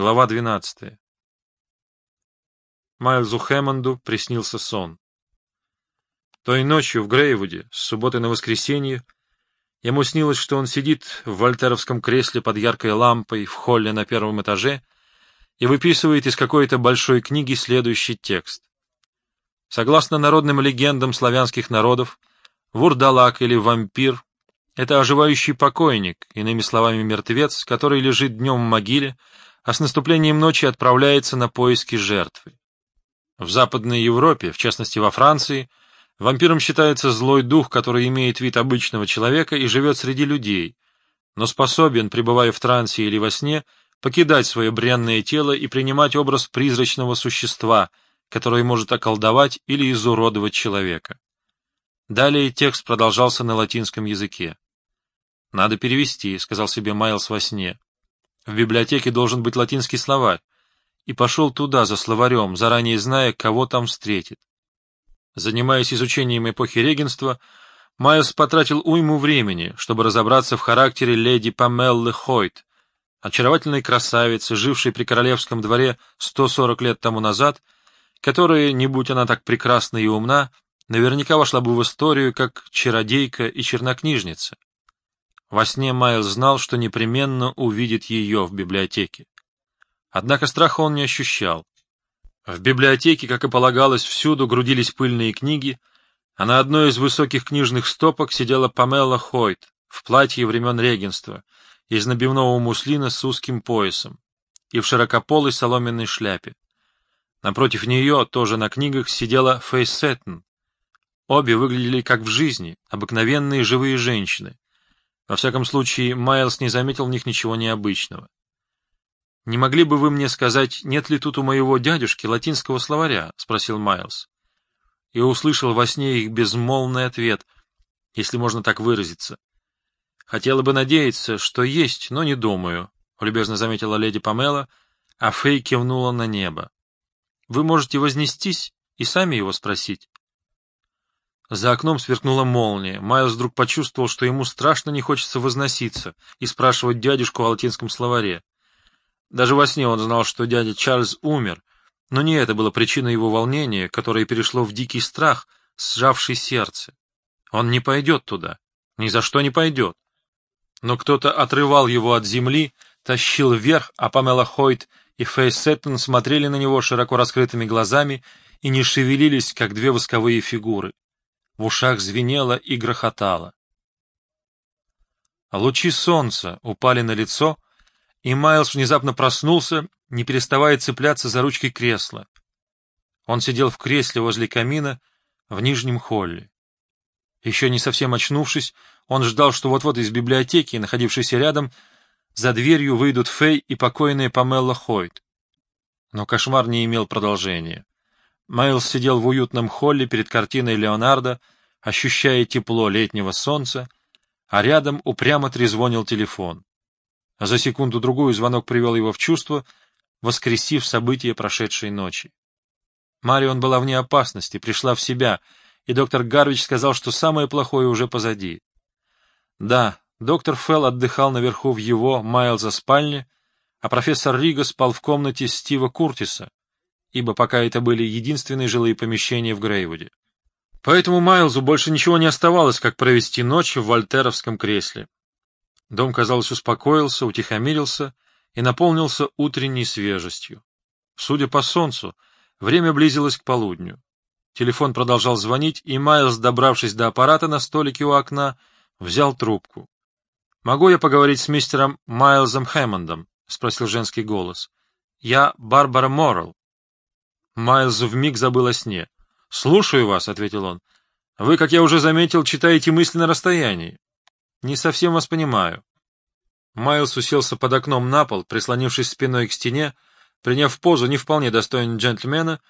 Глава 12. Майлзу Хэммонду приснился сон. Той ночью в Грейвуде, с субботы на воскресенье, ему снилось, что он сидит в вольтеровском кресле под яркой лампой в холле на первом этаже и выписывает из какой-то большой книги следующий текст. Согласно народным легендам славянских народов, вурдалак или вампир — это оживающий покойник, иными словами мертвец, который лежит днем в могиле, а с наступлением ночи отправляется на поиски жертвы. В Западной Европе, в частности во Франции, вампиром считается злой дух, который имеет вид обычного человека и живет среди людей, но способен, пребывая в трансе или во сне, покидать свое бренное тело и принимать образ призрачного существа, которое может околдовать или изуродовать человека. Далее текст продолжался на латинском языке. «Надо перевести», — сказал себе Майлз во сне. В библиотеке должен быть латинский словарь, и пошел туда за словарем, заранее зная, кого там встретит. Занимаясь изучением эпохи регенства, Майлз потратил уйму времени, чтобы разобраться в характере леди Памеллы Хойт, очаровательной красавицы, жившей при королевском дворе 140 лет тому назад, которая, не будь она так прекрасна и умна, наверняка вошла бы в историю как чародейка и чернокнижница. Во сне Майлз знал, что непременно увидит ее в библиотеке. Однако страха он не ощущал. В библиотеке, как и полагалось, всюду грудились пыльные книги, а на одной из высоких книжных стопок сидела Памела Хойт в платье времен регенства, из набивного муслина с узким поясом и в широкополой соломенной шляпе. Напротив нее, тоже на книгах, сидела Фейс Сеттон. Обе выглядели как в жизни, обыкновенные живые женщины, во всяком случае, Майлз не заметил в них ничего необычного. «Не могли бы вы мне сказать, нет ли тут у моего дядюшки латинского словаря?» — спросил Майлз. И услышал во сне их безмолвный ответ, если можно так выразиться. «Хотела бы надеяться, что есть, но не думаю», — любезно заметила леди Памела, а Фей кивнула на небо. «Вы можете вознестись и сами его спросить». За окном сверкнула молния. Майлз вдруг почувствовал, что ему страшно не хочется возноситься и спрашивать дядюшку о латинском словаре. Даже во сне он знал, что дядя Чарльз умер, но не это было причиной его волнения, которое перешло в дикий страх, сжавший сердце. Он не пойдет туда. Ни за что не пойдет. Но кто-то отрывал его от земли, тащил вверх, а Памела Хойт и Фейс Сеттон смотрели на него широко раскрытыми глазами и не шевелились, как две восковые фигуры в ушах звенело и грохотало. Лучи солнца упали на лицо, и Майлз внезапно проснулся, не переставая цепляться за ручки кресла. Он сидел в кресле возле камина в нижнем холле. Еще не совсем очнувшись, он ждал, что вот-вот из библиотеки, находившейся рядом, за дверью выйдут Фэй и покойная Памелла Хойт. Но кошмар не имел продолжения. Майлз сидел в уютном холле перед картиной Леонардо, ощущая тепло летнего солнца, а рядом упрямо трезвонил телефон. А за секунду-другую звонок привел его в чувство, воскресив события прошедшей ночи. Марион была вне опасности, пришла в себя, и доктор Гарвич сказал, что самое плохое уже позади. Да, доктор Фелл отдыхал наверху в его, Майлза, спальне, а профессор Рига спал в комнате Стива Куртиса, ибо пока это были единственные жилые помещения в Грейвуде. Поэтому Майлзу больше ничего не оставалось, как провести ночь в вольтеровском кресле. Дом, казалось, успокоился, утихомирился и наполнился утренней свежестью. Судя по солнцу, время близилось к полудню. Телефон продолжал звонить, и Майлз, добравшись до аппарата на столике у окна, взял трубку. — Могу я поговорить с мистером Майлзом Хэммондом? — спросил женский голос. — Я Барбара Моррелл. Майлз вмиг забыл о сне. — Слушаю вас, — ответил он. — Вы, как я уже заметил, читаете мысли на расстоянии. — Не совсем вас понимаю. Майлз уселся под окном на пол, прислонившись спиной к стене, приняв позу не вполне достойную джентльмена,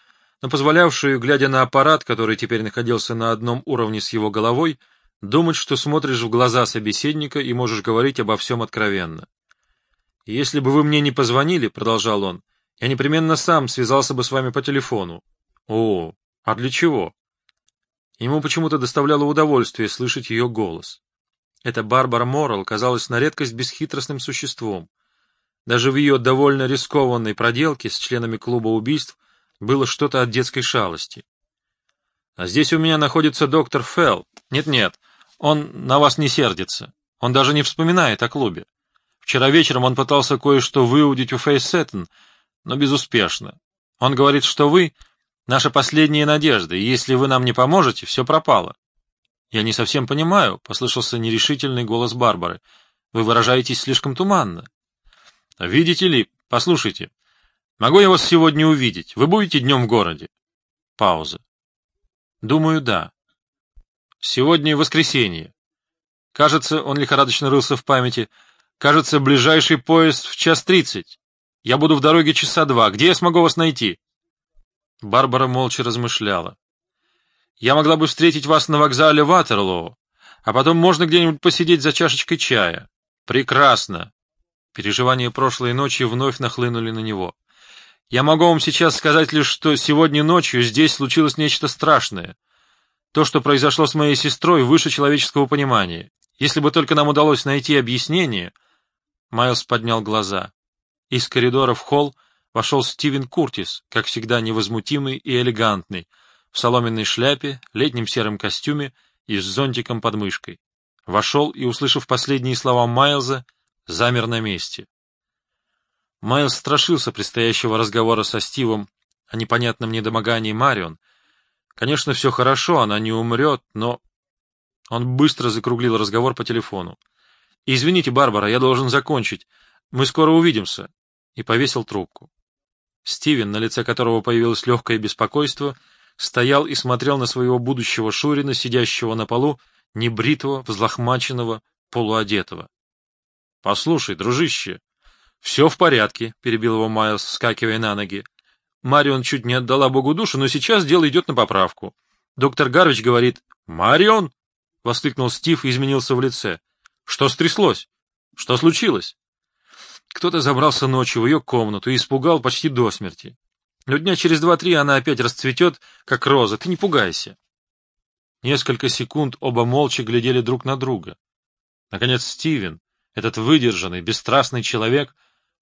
но позволявшую, глядя на аппарат, который теперь находился на одном уровне с его головой, думать, что смотришь в глаза собеседника и можешь говорить обо всем откровенно. «Если бы вы мне не позвонили, — продолжал он, — я непременно сам связался бы с вами по телефону. О, а для чего? Ему почему-то доставляло удовольствие слышать ее голос. Эта Барбара Моррелл казалась на редкость бесхитростным существом. Даже в ее довольно рискованной проделке с членами клуба убийств было что-то от детской шалости. А здесь у меня находится доктор Фелл. Нет-нет, он на вас не сердится. Он даже не вспоминает о клубе. Вчера вечером он пытался кое-что выудить у Фейс Сеттон, но безуспешно. Он говорит, что вы — наша последняя надежда, и если вы нам не поможете, все пропало. Я не совсем понимаю, — послышался нерешительный голос Барбары. Вы выражаетесь слишком туманно. Видите ли, послушайте, могу я вас сегодня увидеть? Вы будете днем в городе? Пауза. Думаю, да. Сегодня воскресенье. Кажется, он лихорадочно рылся в памяти. Кажется, ближайший поезд в час тридцать. Я буду в дороге часа два. Где я смогу вас найти? Барбара молча размышляла. Я могла бы встретить вас на вокзале Ватерлоу, а потом можно где-нибудь посидеть за чашечкой чая. Прекрасно. Переживания прошлой ночи вновь нахлынули на него. Я могу вам сейчас сказать лишь, что сегодня ночью здесь случилось нечто страшное. То, что произошло с моей сестрой, выше человеческого понимания. Если бы только нам удалось найти объяснение... Майлз поднял глаза. Из коридора в холл вошел Стивен Куртис, как всегда невозмутимый и элегантный, в соломенной шляпе, летнем сером костюме и с зонтиком под мышкой. Вошел и, услышав последние слова Майлза, замер на месте. Майлз страшился предстоящего разговора со Стивом о непонятном недомогании Марион. Конечно, все хорошо, она не умрет, но... Он быстро закруглил разговор по телефону. «Извините, Барбара, я должен закончить. Мы скоро увидимся». И повесил трубку. Стивен, на лице которого появилось легкое беспокойство, стоял и смотрел на своего будущего Шурина, сидящего на полу, небритого, взлохмаченного, полуодетого. — Послушай, дружище, — Все в порядке, — перебил его Майлз, вскакивая на ноги. Марион чуть не отдала Богу душу, но сейчас дело идет на поправку. Доктор Гарвич говорит «Марион!» — воскликнул Стив и изменился в лице. «Что стряслось? Что случилось?» Кто-то забрался ночью в ее комнату и испугал почти до смерти. Но дня через два-три она опять расцветет, как роза. Ты не пугайся. Несколько секунд оба молча глядели друг на друга. Наконец Стивен, этот выдержанный, бесстрастный человек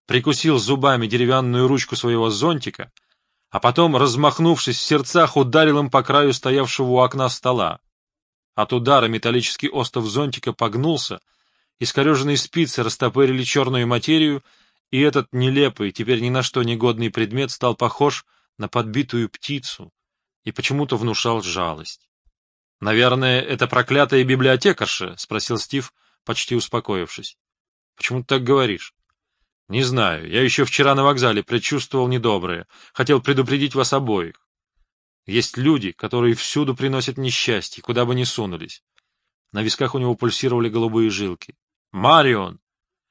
прикусил зубами деревянную ручку своего зонтика, а потом, размахнувшись в сердцах, ударил им по краю стоявшего у окна стола. От удара металлический остов зонтика погнулся, искореженные спицы растопырили черную материю, и этот нелепый, теперь ни на что негодный предмет стал похож на подбитую птицу и почему-то внушал жалость. — Наверное, это проклятая библиотекарша? — спросил Стив, почти успокоившись. Почему ты так говоришь? Не знаю. Я еще вчера на вокзале предчувствовал недоброе. Хотел предупредить вас обоих. Есть люди, которые всюду приносят несчастье, куда бы ни сунулись. На висках у него пульсировали голубые жилки. Марион!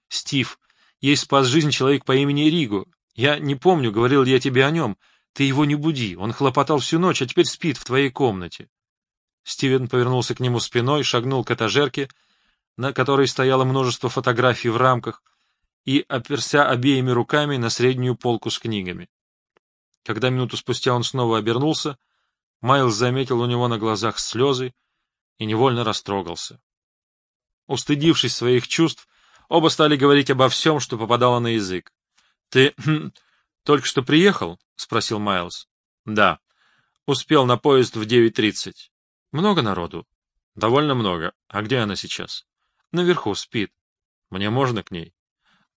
Стив, ей спас жизнь человек по имени Риго. Я не помню, говорил ли я тебе о нем. Ты его не буди. Он хлопотал всю ночь, а теперь спит в твоей комнате. Стивен повернулся к нему спиной, шагнул к этажерке, на которой стояло множество фотографий в рамках, и оперся обеими руками на среднюю полку с книгами. Когда минуту спустя он снова обернулся, Майлз заметил у него на глазах слезы и невольно растрогался. Устыдившись своих чувств, оба стали говорить обо всем, что попадало на язык. — Ты хм, только что приехал? — спросил Майлз. — Да. Успел на поезд в девять тридцать. — Много народу? — Довольно много. А где она сейчас? Наверху спит. Мне можно к ней?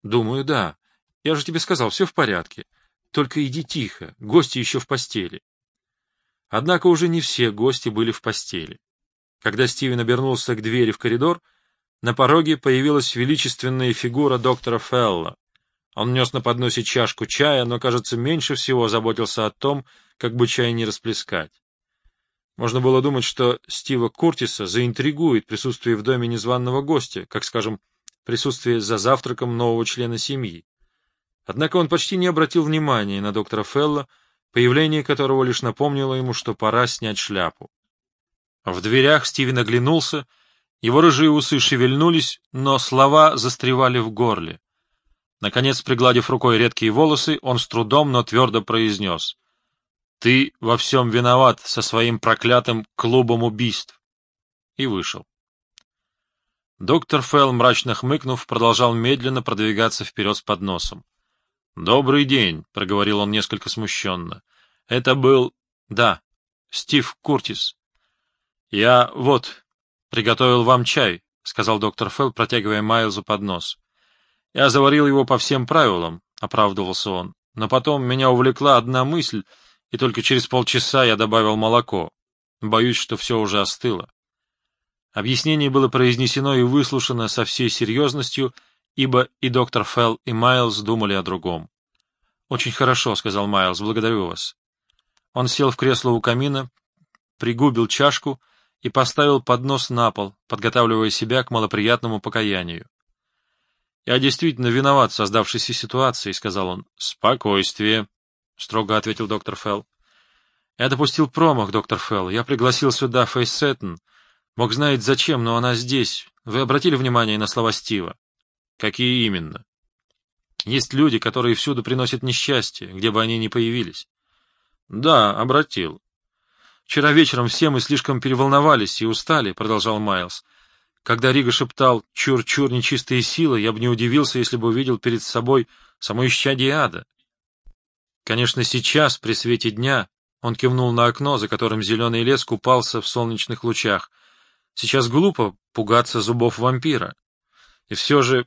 Думаю, да. Я же тебе сказал, все в порядке. Только иди тихо, гости еще в постели. Однако уже не все гости были в постели. Когда Стивен обернулся к двери в коридор, на пороге появилась величественная фигура доктора Фелла. Он нес на подносе чашку чая, но, кажется, меньше всего заботился о том, как бы чай не расплескать. Можно было думать, что Стива Куртиса заинтригует присутствие в доме незваного гостя, как, скажем, присутствие за завтраком нового члена семьи. Однако он почти не обратил внимания на доктора Фелла, появление которого лишь напомнило ему, что пора снять шляпу. В дверях Стивен оглянулся, его рыжие усы шевельнулись, но слова застревали в горле. Наконец, пригладив рукой редкие волосы, он с трудом, но твердо произнес — ты во всем виноват со своим проклятым клубом убийств. И вышел. Доктор Фелл, мрачно хмыкнув, продолжал медленно продвигаться вперед с подносом. «Добрый день», — проговорил он несколько смущенно. «Это был... да, Стив Куртис. Я вот приготовил вам чай», — сказал доктор Фелл, протягивая Майлзу поднос. «Я заварил его по всем правилам», — оправдывался он. «Но потом меня увлекла одна мысль, и только через полчаса я добавил молоко. Боюсь, что все уже остыло». Объяснение было произнесено и выслушано со всей серьезностью, ибо и доктор Фелл, и Майлз думали о другом. «Очень хорошо», — сказал Майлз, — «благодарю вас». Он сел в кресло у камина, пригубил чашку и поставил поднос на пол, подготавливая себя к малоприятному покаянию. «Я действительно виноват в создавшейся ситуации», — сказал он. «Спокойствие», — строго ответил доктор Фелл. «Я допустил промах, доктор Фелл. Я пригласил сюда Фейс Сеттон. Мог знать зачем, но она здесь. Вы обратили внимание на слова Стива?» «Какие именно?» «Есть люди, которые всюду приносят несчастье, где бы они ни появились». «Да, обратил. Вчера вечером все мы слишком переволновались и устали», — продолжал Майлз. Когда Рига шептал «чур-чур, нечистые силы», я бы не удивился, если бы увидел перед собой само исчадие ада. Конечно, сейчас, при свете дня, он кивнул на окно, за которым зеленый лес купался в солнечных лучах. Сейчас глупо пугаться зубов вампира. И все же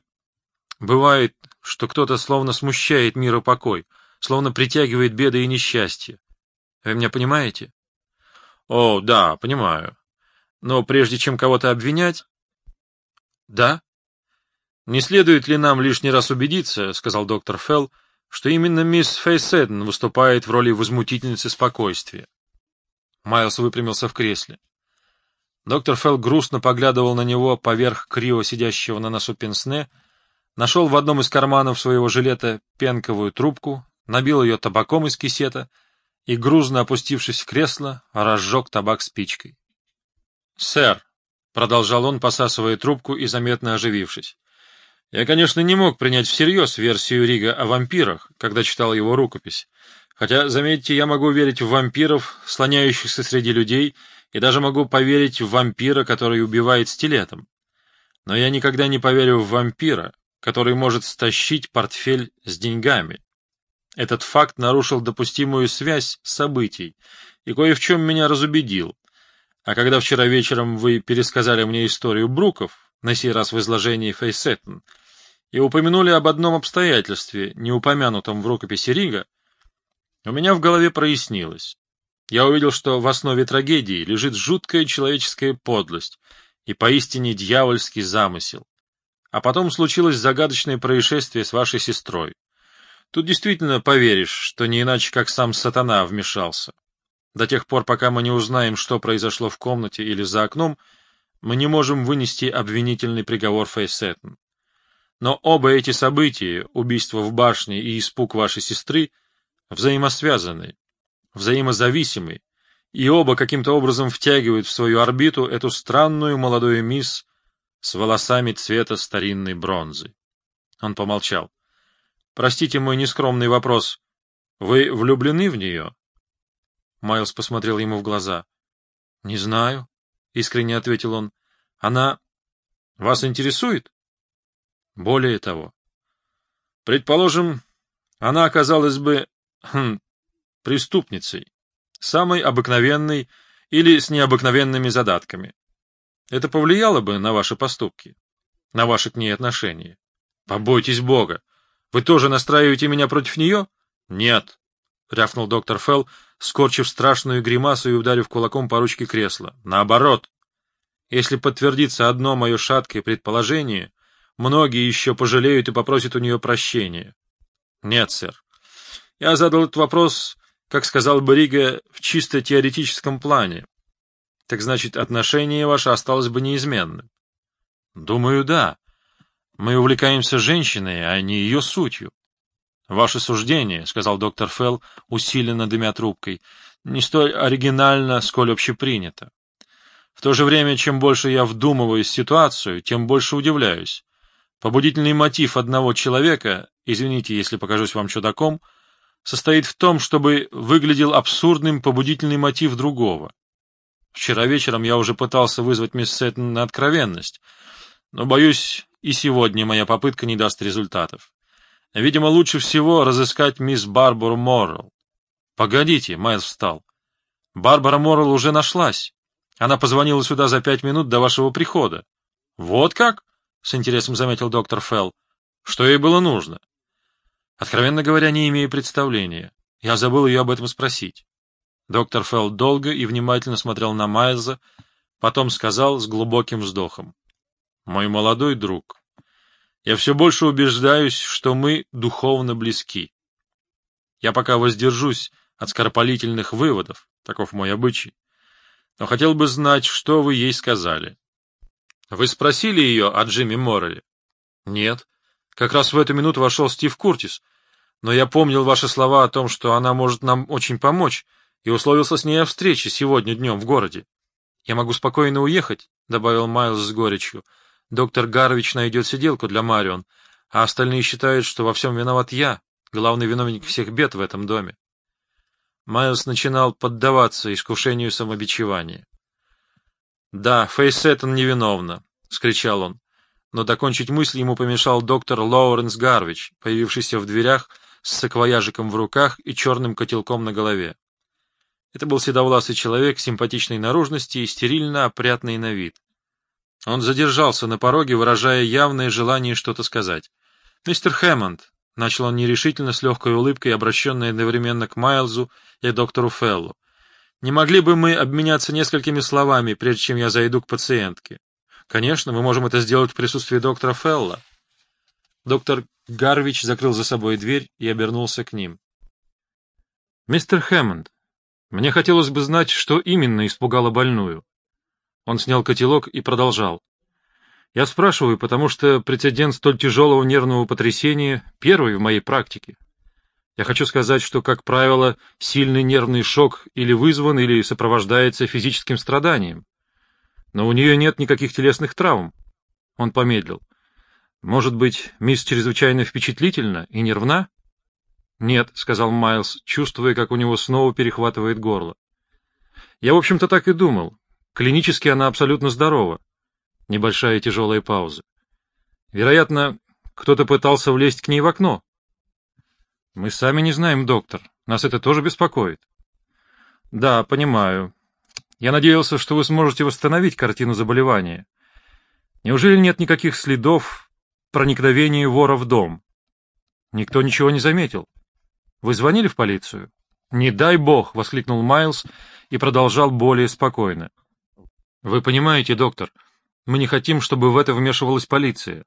бывает, что кто-то словно смущает мир и покой, словно притягивает беды и несчастья. Вы меня понимаете? О, да, понимаю. Но прежде чем кого-то обвинять, да? Не следует ли нам лишний раз убедиться, — сказал доктор Фелл, — что именно мисс Фейседен выступает в роли возмутительницы спокойствия? Майлз выпрямился в кресле. Доктор Фелл грустно поглядывал на него поверх криво сидящего на носу пенсне, нашел в одном из карманов своего жилета пенковую трубку, набил ее табаком из кисета и, грузно опустившись в кресло, разжег табак спичкой. — Сэр, — продолжал он, посасывая трубку и заметно оживившись. Я, конечно, не мог принять всерьез версию Рига о вампирах, когда читал его рукопись. Хотя, заметьте, я могу верить в вампиров, слоняющихся среди людей, и даже могу поверить в вампира, который убивает стилетом. Но я никогда не поверю в вампира, который может стащить портфель с деньгами. Этот факт нарушил допустимую связь событий и кое в чем меня разубедил. А когда вчера вечером вы пересказали мне историю Бруков, на сей раз в изложении Фейсеттен, и упомянули об одном обстоятельстве, не упомянутом в рукописи Рига, у меня в голове прояснилось. Я увидел, что в основе трагедии лежит жуткая человеческая подлость и поистине дьявольский замысел. А потом случилось загадочное происшествие с вашей сестрой. Тут действительно поверишь, что не иначе, как сам сатана вмешался. До тех пор, пока мы не узнаем, что произошло в комнате или за окном, мы не можем вынести обвинительный приговор Фейсеттен. Но оба эти события, убийство в башне и испуг вашей сестры, взаимосвязаны, взаимозависимы, и оба каким-то образом втягивают в свою орбиту эту странную молодую мисс с волосами цвета старинной бронзы. Он помолчал. — Простите мой нескромный вопрос. Вы влюблены в нее? Майлз посмотрел ему в глаза. — Не знаю, — искренне ответил он. — Она... Вас интересует? — Более того. Предположим, она оказалась бы... Хм, преступницей, самой обыкновенной или с необыкновенными задатками. Это повлияло бы на ваши поступки, на ваши к ней отношения. Побойтесь Бога. Вы тоже настраиваете меня против нее? Нет, — рявкнул доктор Фелл, скорчив страшную гримасу и ударив кулаком по ручке кресла. Наоборот. Если подтвердится одно мое шаткое предположение, многие еще пожалеют и попросят у нее прощения. Нет, сэр. Я задал этот вопрос, как сказал бы Рига, в чисто теоретическом плане. Так значит, отношение ваше осталось бы неизменным? Думаю, да. Мы увлекаемся женщиной, а не ее сутью. «Ваше суждение», — сказал доктор Фелл, усиленно дымя трубкой, — «не столь оригинально, сколь общепринято. В то же время, чем больше я вдумываюсь в ситуацию, тем больше удивляюсь. Побудительный мотив одного человека, извините, если покажусь вам чудаком, состоит в том, чтобы выглядел абсурдным побудительный мотив другого. Вчера вечером я уже пытался вызвать мисс Сеттон на откровенность, Но, боюсь, и сегодня моя попытка не даст результатов. Видимо, лучше всего разыскать мисс Барбару Моррелл. Погодите, Майлз встал. Барбара Моррелл уже нашлась. Она позвонила сюда за пять минут до вашего прихода. Вот как? — с интересом заметил доктор Фелл. Что ей было нужно? Откровенно говоря, не имею представления. Я забыл ее об этом спросить. Доктор Фелл долго и внимательно смотрел на Майлза, потом сказал с глубоким вздохом. — Мой молодой друг, я все больше убеждаюсь, что мы духовно близки. Я пока воздержусь от скоропалительных выводов, таков мой обычай, но хотел бы знать, что вы ей сказали. Вы спросили ее о Джимми Морреле? — Нет. Как раз в эту минуту вошел Стив Куртис, но я помнил ваши слова о том, что она может нам очень помочь, и условился с ней о встрече сегодня днем в городе. — Я могу спокойно уехать, — добавил Майлз с горечью. Доктор Гарвич найдет сиделку для Марион, а остальные считают, что во всем виноват я, главный виновник всех бед в этом доме. Майлз начинал поддаваться искушению самобичевания. — Да, Фейсеттон невиновна, — скричал он. Но докончить мысль ему помешал доктор Лоуренс Гарвич, появившийся в дверях с саквояжиком в руках и черным котелком на голове. Это был седовласый человек симпатичной наружности и стерильно опрятный на вид. Он задержался на пороге, выражая явное желание что-то сказать. — Мистер Хэммонд, — начал он нерешительно, с легкой улыбкой, обращенной одновременно к Майлзу и доктору Феллу, — не могли бы мы обменяться несколькими словами, прежде чем я зайду к пациентке? — Конечно, мы можем это сделать в присутствии доктора Фелла. Доктор Гарвич закрыл за собой дверь и обернулся к ним. — Мистер Хэммонд, мне хотелось бы знать, что именно испугало больную. Он снял котелок и продолжал. Я спрашиваю, потому что прецедент столь тяжелого нервного потрясения первый в моей практике. Я хочу сказать, что, как правило, сильный нервный шок или вызван, или сопровождается физическим страданием. Но у нее нет никаких телесных травм. Он помедлил. Может быть, мисс чрезвычайно впечатлительна и нервна? Нет, — сказал Майлз, чувствуя, как у него снова перехватывает горло. Я, в общем-то, так и думал. Клинически она абсолютно здорова. Небольшая тяжелая пауза. Вероятно, кто-то пытался влезть к ней в окно. Мы сами не знаем, доктор. Нас это тоже беспокоит. Да, понимаю. Я надеялся, что вы сможете восстановить картину заболевания. Неужели нет никаких следов проникновения вора в дом? Никто ничего не заметил. Вы звонили в полицию? Не дай бог, воскликнул Майлз и продолжал более спокойно. Вы понимаете, доктор, мы не хотим, чтобы в это вмешивалась полиция.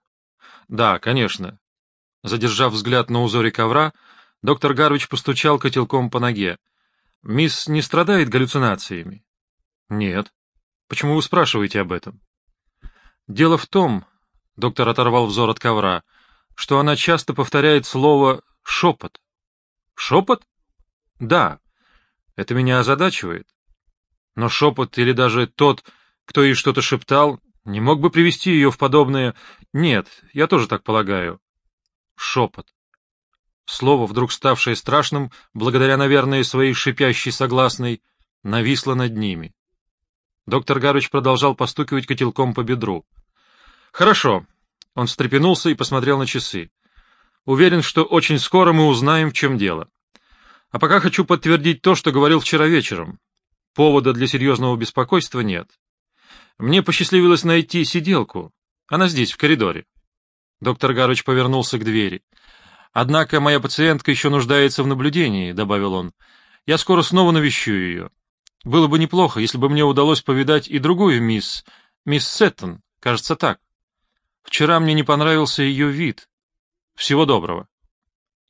Да, конечно. Задержав взгляд на узоре ковра, доктор Гарвич постучал котелком по ноге. Мисс не страдает галлюцинациями? Нет. Почему вы спрашиваете об этом? Дело в том, доктор оторвал взор от ковра, что она часто повторяет слово «шепот». Шепот? Да. Это меня озадачивает. Но шепот или даже тот кто ей что-то шептал, не мог бы привести ее в подобное... Нет, я тоже так полагаю. Шепот. Слово, вдруг ставшее страшным, благодаря, наверное, своей шипящей согласной, нависло над ними. Доктор Гарыч продолжал постукивать котелком по бедру. «Хорошо». Он встрепенулся и посмотрел на часы. «Уверен, что очень скоро мы узнаем, в чем дело. А пока хочу подтвердить то, что говорил вчера вечером. Повода для серьезного беспокойства нет. Мне посчастливилось найти сиделку. Она здесь, в коридоре. Доктор Гарыч повернулся к двери. «Однако моя пациентка еще нуждается в наблюдении», — добавил он. «Я скоро снова навещу ее. Было бы неплохо, если бы мне удалось повидать и другую мисс... мисс Сеттон, кажется так. Вчера мне не понравился ее вид. Всего доброго».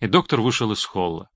И доктор вышел из холла.